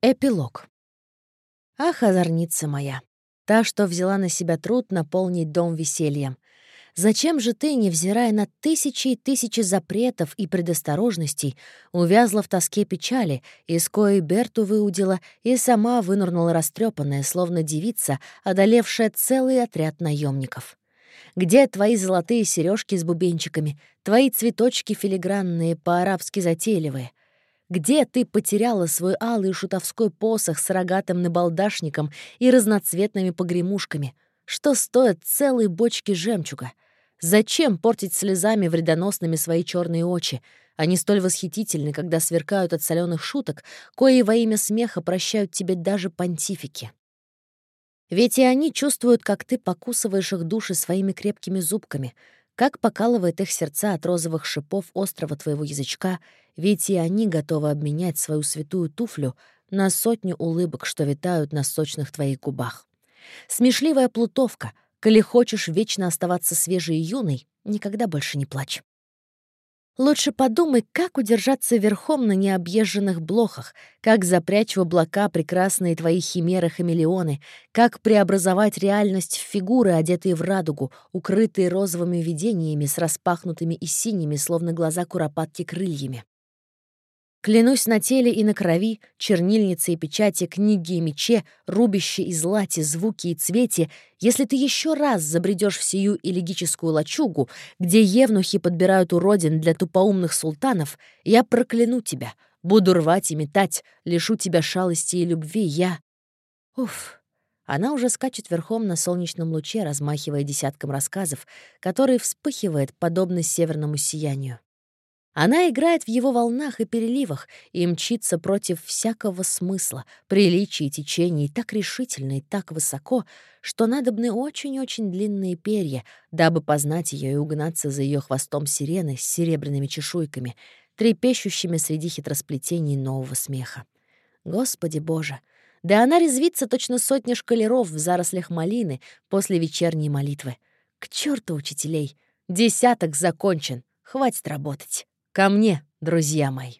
Эпилог. Ах, озорница моя, та, что взяла на себя труд наполнить дом весельем. Зачем же ты, невзирая на тысячи и тысячи запретов и предосторожностей, увязла в тоске печали, из коей Берту выудила и сама вынырнула растрепанная, словно девица, одолевшая целый отряд наемников? Где твои золотые сережки с бубенчиками, твои цветочки филигранные, по-арабски затейливые? Где ты потеряла свой алый шутовской посох с рогатым набалдашником и разноцветными погремушками? Что стоят целые бочки жемчуга? Зачем портить слезами вредоносными свои черные очи? Они столь восхитительны, когда сверкают от соленых шуток, кои во имя смеха прощают тебе даже понтифики. Ведь и они чувствуют, как ты покусываешь их души своими крепкими зубками — как покалывает их сердца от розовых шипов острого твоего язычка, ведь и они готовы обменять свою святую туфлю на сотню улыбок, что витают на сочных твоих губах. Смешливая плутовка, коли хочешь вечно оставаться свежей и юной, никогда больше не плачь. Лучше подумай, как удержаться верхом на необъезженных блохах, как запрячь в облака прекрасные твои химеры-хамелеоны, как преобразовать реальность в фигуры, одетые в радугу, укрытые розовыми видениями с распахнутыми и синими, словно глаза куропатки, крыльями. Клянусь на теле и на крови, чернильнице и печати, книги и мече, рубище и злате, звуки и цвете, если ты еще раз забредешь в сию элегическую лачугу, где евнухи подбирают уродин для тупоумных султанов, я прокляну тебя, буду рвать и метать, лишу тебя шалости и любви, я... Уф. Она уже скачет верхом на солнечном луче, размахивая десятком рассказов, который вспыхивает, подобно северному сиянию. Она играет в его волнах и переливах и мчится против всякого смысла, приличий и течений так решительно и так высоко, что надобны очень-очень длинные перья, дабы познать ее и угнаться за ее хвостом сирены с серебряными чешуйками, трепещущими среди хитросплетений нового смеха. Господи Боже! Да она резвится точно сотня шкалеров в зарослях малины после вечерней молитвы. К черту учителей! Десяток закончен, хватит работать. Ко мне, друзья мои.